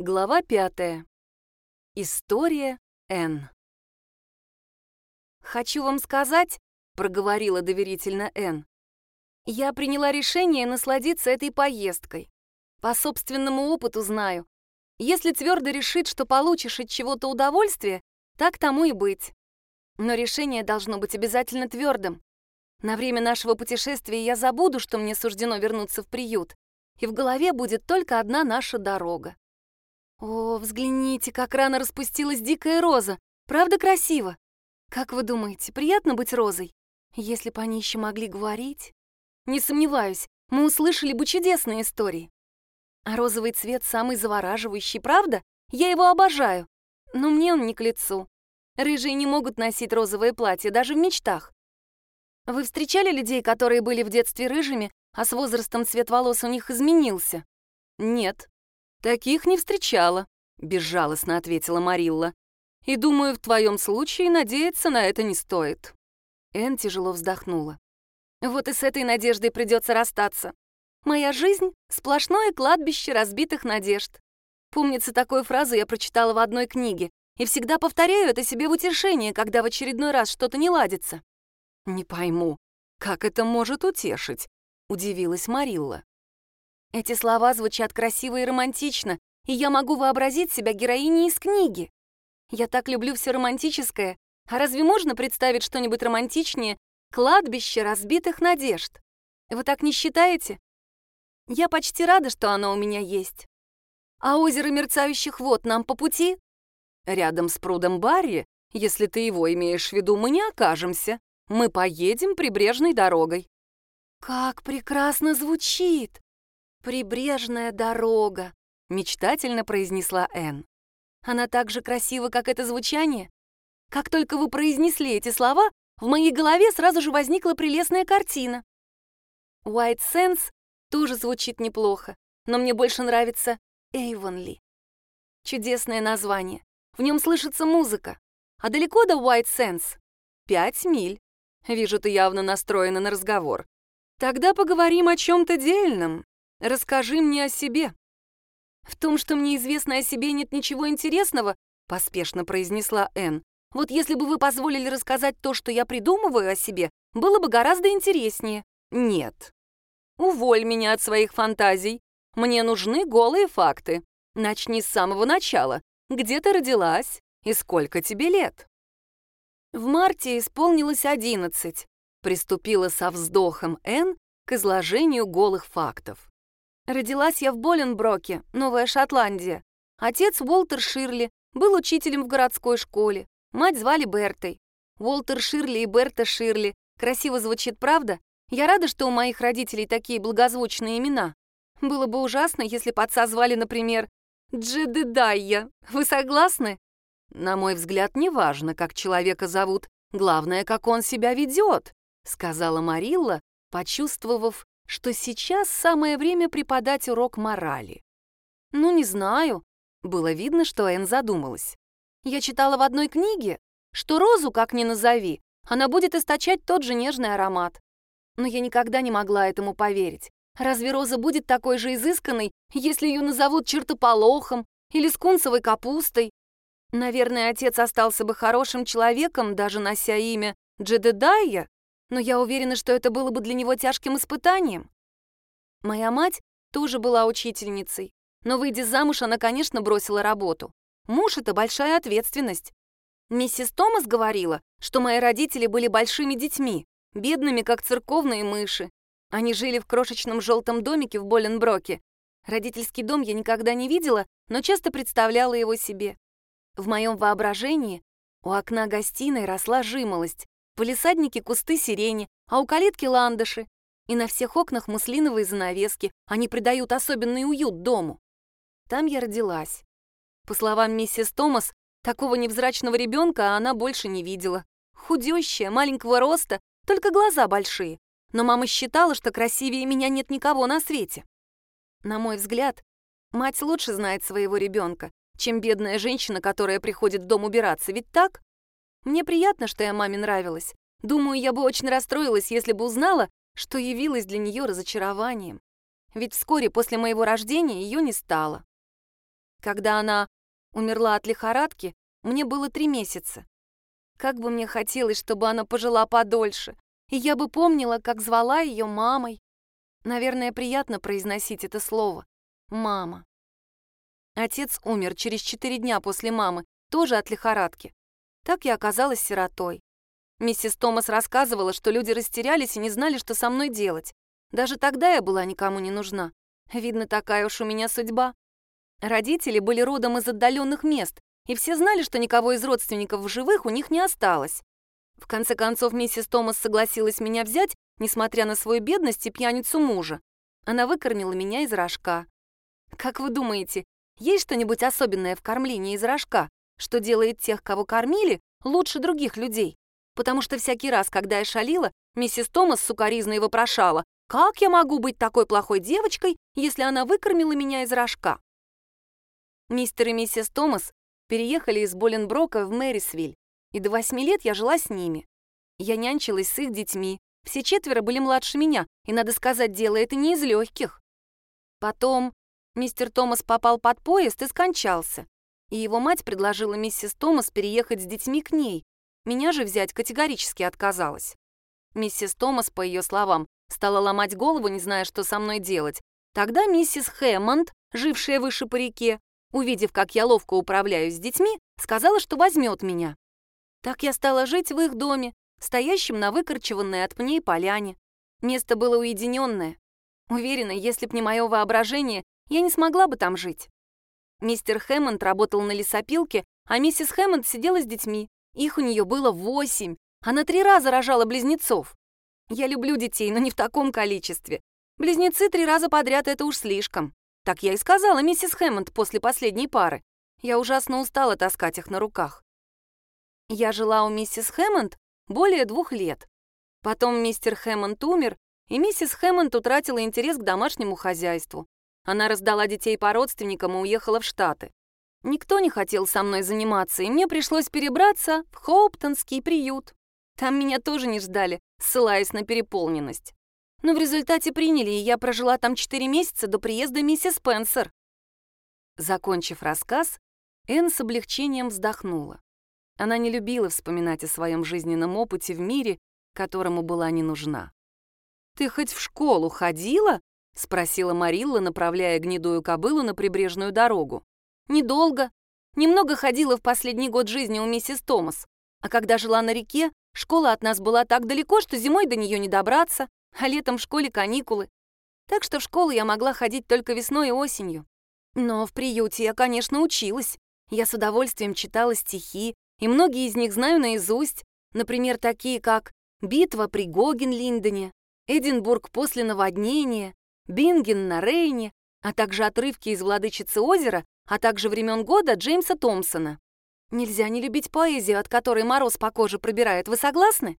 Глава пятая. История Н. «Хочу вам сказать», — проговорила доверительно Н. «Я приняла решение насладиться этой поездкой. По собственному опыту знаю. Если твердо решить, что получишь от чего-то удовольствие, так тому и быть. Но решение должно быть обязательно твердым. На время нашего путешествия я забуду, что мне суждено вернуться в приют, и в голове будет только одна наша дорога. О, взгляните, как рано распустилась дикая роза. Правда красиво? Как вы думаете, приятно быть розой? Если бы они еще могли говорить? Не сомневаюсь, мы услышали бы чудесные истории. А розовый цвет самый завораживающий, правда? Я его обожаю. Но мне он не к лицу. Рыжие не могут носить розовое платье даже в мечтах. Вы встречали людей, которые были в детстве рыжими, а с возрастом цвет волос у них изменился? Нет. «Таких не встречала», — безжалостно ответила Марилла. «И думаю, в твоем случае надеяться на это не стоит». Эн тяжело вздохнула. «Вот и с этой надеждой придется расстаться. Моя жизнь — сплошное кладбище разбитых надежд. Помнится, такую фразу я прочитала в одной книге и всегда повторяю это себе в утешение, когда в очередной раз что-то не ладится». «Не пойму, как это может утешить?» — удивилась Марилла. Эти слова звучат красиво и романтично, и я могу вообразить себя героиней из книги. Я так люблю все романтическое. А разве можно представить что-нибудь романтичнее кладбище разбитых надежд? Вы так не считаете? Я почти рада, что оно у меня есть. А озеро мерцающих вод нам по пути? Рядом с прудом Барри, если ты его имеешь в виду, мы не окажемся. Мы поедем прибрежной дорогой. Как прекрасно звучит! «Прибрежная дорога», — мечтательно произнесла Энн. «Она так же красива, как это звучание? Как только вы произнесли эти слова, в моей голове сразу же возникла прелестная картина. White Sands тоже звучит неплохо, но мне больше нравится Эйвонли. Чудесное название. В нем слышится музыка. А далеко до White Sands? Пять миль. Вижу, ты явно настроена на разговор. Тогда поговорим о чем-то дельном. Расскажи мне о себе». «В том, что мне известно о себе, нет ничего интересного», — поспешно произнесла Энн. «Вот если бы вы позволили рассказать то, что я придумываю о себе, было бы гораздо интереснее». «Нет». «Уволь меня от своих фантазий. Мне нужны голые факты. Начни с самого начала. Где ты родилась и сколько тебе лет?» В марте исполнилось одиннадцать. Приступила со вздохом Энн к изложению голых фактов. Родилась я в Боленброке, Новая Шотландия. Отец Уолтер Ширли был учителем в городской школе. Мать звали Бертой. Уолтер Ширли и Берта Ширли. Красиво звучит, правда? Я рада, что у моих родителей такие благозвучные имена. Было бы ужасно, если бы отца звали, например, Джедедайя. Вы согласны? На мой взгляд, неважно, как человека зовут. Главное, как он себя ведет, сказала Марилла, почувствовав что сейчас самое время преподать урок морали. Ну, не знаю. Было видно, что Энн задумалась. Я читала в одной книге, что розу, как ни назови, она будет источать тот же нежный аромат. Но я никогда не могла этому поверить. Разве роза будет такой же изысканной, если ее назовут чертополохом или скунсовой капустой? Наверное, отец остался бы хорошим человеком, даже нося имя Джедедайя, но я уверена, что это было бы для него тяжким испытанием. Моя мать тоже была учительницей, но, выйдя замуж, она, конечно, бросила работу. Муж — это большая ответственность. Миссис Томас говорила, что мои родители были большими детьми, бедными, как церковные мыши. Они жили в крошечном желтом домике в Боленброке. Родительский дом я никогда не видела, но часто представляла его себе. В моем воображении у окна гостиной росла жимолость, полисадники кусты сирени, а у калитки ландыши. И на всех окнах муслиновые занавески, они придают особенный уют дому. Там я родилась. По словам миссис Томас, такого невзрачного ребенка она больше не видела. Худющая, маленького роста, только глаза большие. Но мама считала, что красивее меня нет никого на свете. На мой взгляд, мать лучше знает своего ребенка, чем бедная женщина, которая приходит в дом убираться, ведь так? Мне приятно, что я маме нравилась. Думаю, я бы очень расстроилась, если бы узнала, что явилась для нее разочарованием. Ведь вскоре после моего рождения ее не стало. Когда она умерла от лихорадки, мне было три месяца. Как бы мне хотелось, чтобы она пожила подольше, и я бы помнила, как звала ее мамой. Наверное, приятно произносить это слово. Мама. Отец умер через четыре дня после мамы, тоже от лихорадки. Так я оказалась сиротой. Миссис Томас рассказывала, что люди растерялись и не знали, что со мной делать. Даже тогда я была никому не нужна. Видно, такая уж у меня судьба. Родители были родом из отдаленных мест, и все знали, что никого из родственников в живых у них не осталось. В конце концов, миссис Томас согласилась меня взять, несмотря на свою бедность и пьяницу мужа. Она выкормила меня из рожка. Как вы думаете, есть что-нибудь особенное в кормлении из рожка, что делает тех, кого кормили, лучше других людей? Потому что всякий раз, когда я шалила, миссис Томас сукоризной вопрошала, как я могу быть такой плохой девочкой, если она выкормила меня из рожка? Мистер и миссис Томас переехали из Боленброка в Мэрисвиль, и до восьми лет я жила с ними. Я нянчилась с их детьми, все четверо были младше меня, и, надо сказать, дело это не из легких. Потом мистер Томас попал под поезд и скончался, и его мать предложила миссис Томас переехать с детьми к ней. Меня же взять категорически отказалась. Миссис Томас, по ее словам, стала ломать голову, не зная, что со мной делать. Тогда миссис Хэммонд, жившая выше по реке, увидев, как я ловко управляюсь с детьми, сказала, что возьмет меня. Так я стала жить в их доме, стоящем на выкорчеванной от пней поляне. Место было уединенное. Уверена, если б не мое воображение, я не смогла бы там жить. Мистер Хэммонд работал на лесопилке, а миссис Хэммонд сидела с детьми. Их у нее было восемь. Она три раза рожала близнецов. Я люблю детей, но не в таком количестве. Близнецы три раза подряд — это уж слишком. Так я и сказала миссис Хэммонд после последней пары. Я ужасно устала таскать их на руках. Я жила у миссис Хэммонд более двух лет. Потом мистер Хэммонд умер, и миссис Хэммонд утратила интерес к домашнему хозяйству. Она раздала детей по родственникам и уехала в Штаты. Никто не хотел со мной заниматься, и мне пришлось перебраться в Хоуптонский приют. Там меня тоже не ждали, ссылаясь на переполненность. Но в результате приняли, и я прожила там четыре месяца до приезда миссис Спенсер. Закончив рассказ, Энн с облегчением вздохнула. Она не любила вспоминать о своем жизненном опыте в мире, которому была не нужна. «Ты хоть в школу ходила?» — спросила Марилла, направляя гнедую кобылу на прибрежную дорогу. «Недолго. Немного ходила в последний год жизни у миссис Томас. А когда жила на реке, школа от нас была так далеко, что зимой до нее не добраться, а летом в школе каникулы. Так что в школу я могла ходить только весной и осенью. Но в приюте я, конечно, училась. Я с удовольствием читала стихи, и многие из них знаю наизусть, например, такие как «Битва при Гогенлиндене», «Эдинбург после наводнения», «Бинген на Рейне», а также отрывки из «Владычицы озера», а также времен года Джеймса Томпсона. Нельзя не любить поэзию, от которой мороз по коже пробирает. Вы согласны?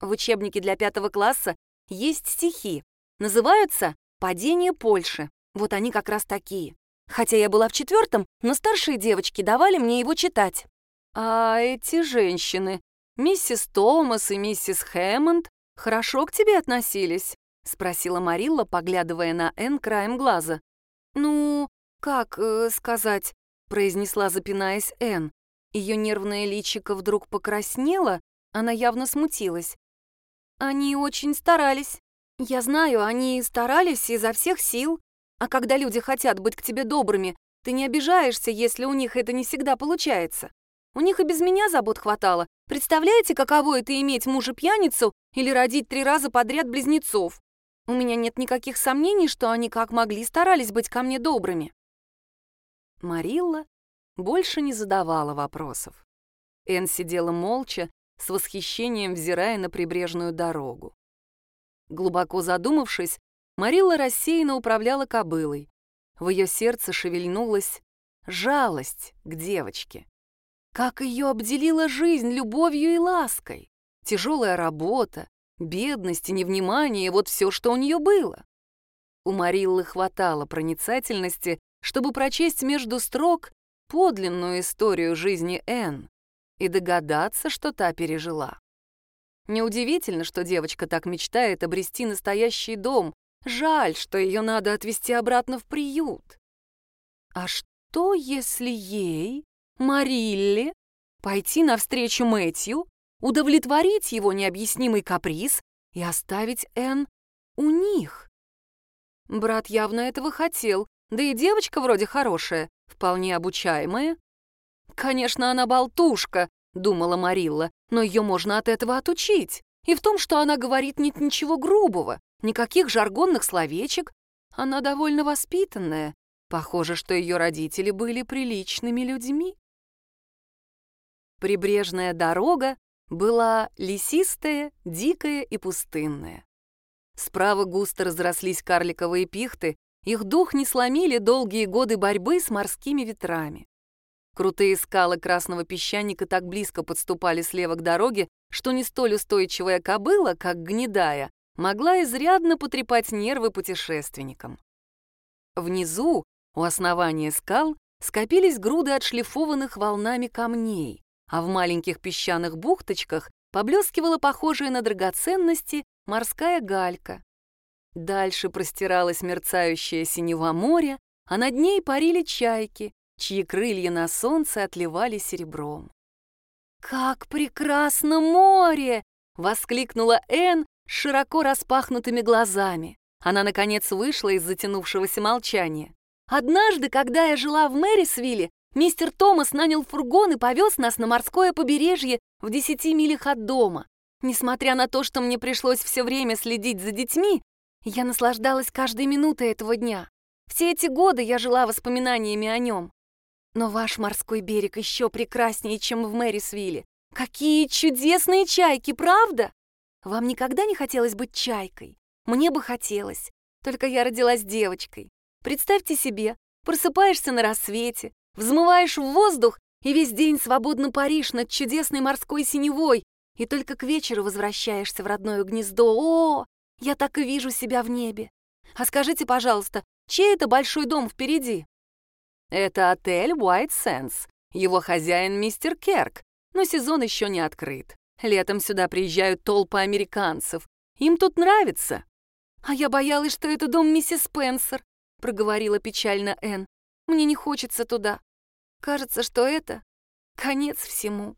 В учебнике для пятого класса есть стихи. Называются «Падение Польши». Вот они как раз такие. Хотя я была в четвертом, но старшие девочки давали мне его читать. «А эти женщины, миссис Томас и миссис Хэммонд, хорошо к тебе относились?» — спросила Марилла, поглядывая на Энн краем глаза. «Ну, как э, сказать?» — произнесла, запинаясь Энн. Ее нервное личико вдруг покраснело, она явно смутилась. «Они очень старались. Я знаю, они старались изо всех сил. А когда люди хотят быть к тебе добрыми, ты не обижаешься, если у них это не всегда получается. У них и без меня забот хватало. Представляете, каково это иметь мужа-пьяницу или родить три раза подряд близнецов? У меня нет никаких сомнений, что они как могли старались быть ко мне добрыми. Марилла больше не задавала вопросов. Эн сидела молча, с восхищением взирая на прибрежную дорогу. Глубоко задумавшись, Марилла рассеянно управляла кобылой. В ее сердце шевельнулась жалость к девочке. Как ее обделила жизнь любовью и лаской. Тяжелая работа, бедность и невнимание — вот все, что у нее было. У Мариллы хватало проницательности, чтобы прочесть между строк подлинную историю жизни Энн и догадаться, что та пережила. Неудивительно, что девочка так мечтает обрести настоящий дом. Жаль, что ее надо отвезти обратно в приют. А что? если ей, Марилле, пойти навстречу Мэтью, удовлетворить его необъяснимый каприз и оставить Энн у них? Брат явно этого хотел, да и девочка вроде хорошая, вполне обучаемая. Конечно, она болтушка, думала Марилла, но ее можно от этого отучить. И в том, что она говорит, нет ничего грубого, никаких жаргонных словечек. Она довольно воспитанная. Похоже, что ее родители были приличными людьми. Прибрежная дорога была лесистая, дикая и пустынная. Справа густо разрослись карликовые пихты, их дух не сломили долгие годы борьбы с морскими ветрами. Крутые скалы красного песчаника так близко подступали слева к дороге, что не столь устойчивая кобыла, как гнедая, могла изрядно потрепать нервы путешественникам. Внизу, у основания скал, скопились груды отшлифованных волнами камней, а в маленьких песчаных бухточках поблескивала похожая на драгоценности морская галька. Дальше простиралось мерцающее синего моря, а над ней парили чайки, чьи крылья на солнце отливали серебром. «Как прекрасно море!» — воскликнула Энн широко распахнутыми глазами. Она, наконец, вышла из затянувшегося молчания. «Однажды, когда я жила в Мэрисвилле, мистер Томас нанял фургон и повез нас на морское побережье в десяти милях от дома. Несмотря на то, что мне пришлось все время следить за детьми, я наслаждалась каждой минутой этого дня. Все эти годы я жила воспоминаниями о нем. Но ваш морской берег еще прекраснее, чем в Мэрисвилле. Какие чудесные чайки, правда? Вам никогда не хотелось быть чайкой? Мне бы хотелось. Только я родилась девочкой. Представьте себе, просыпаешься на рассвете, взмываешь в воздух и весь день свободно паришь над чудесной морской синевой, и только к вечеру возвращаешься в родное гнездо. О, я так и вижу себя в небе. А скажите, пожалуйста, чей это большой дом впереди? Это отель White Sands. Его хозяин мистер Керк, но сезон еще не открыт. Летом сюда приезжают толпы американцев. Им тут нравится. А я боялась, что это дом миссис Спенсер, проговорила печально Энн. Мне не хочется туда. Кажется, что это конец всему.